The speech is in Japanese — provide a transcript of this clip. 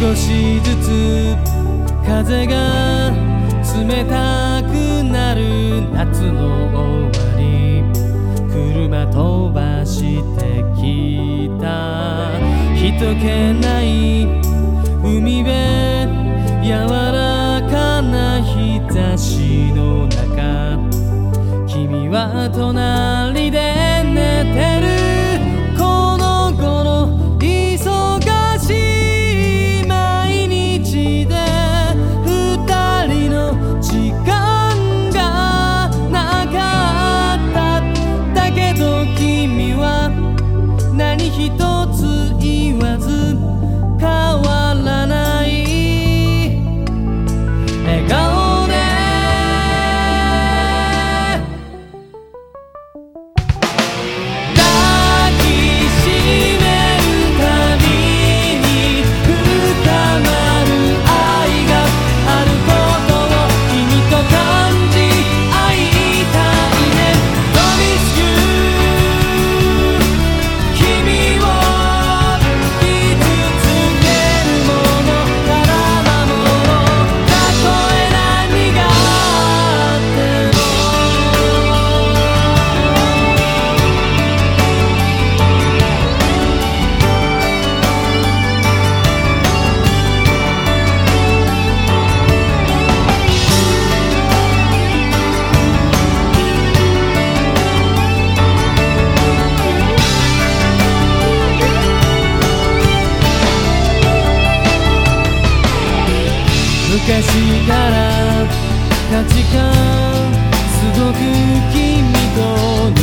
少しずつ風が冷たくなる夏の終わり。車飛ばしてきた。人気ない海辺柔らかな日差しの中君は隣で昔から価値観すごく君と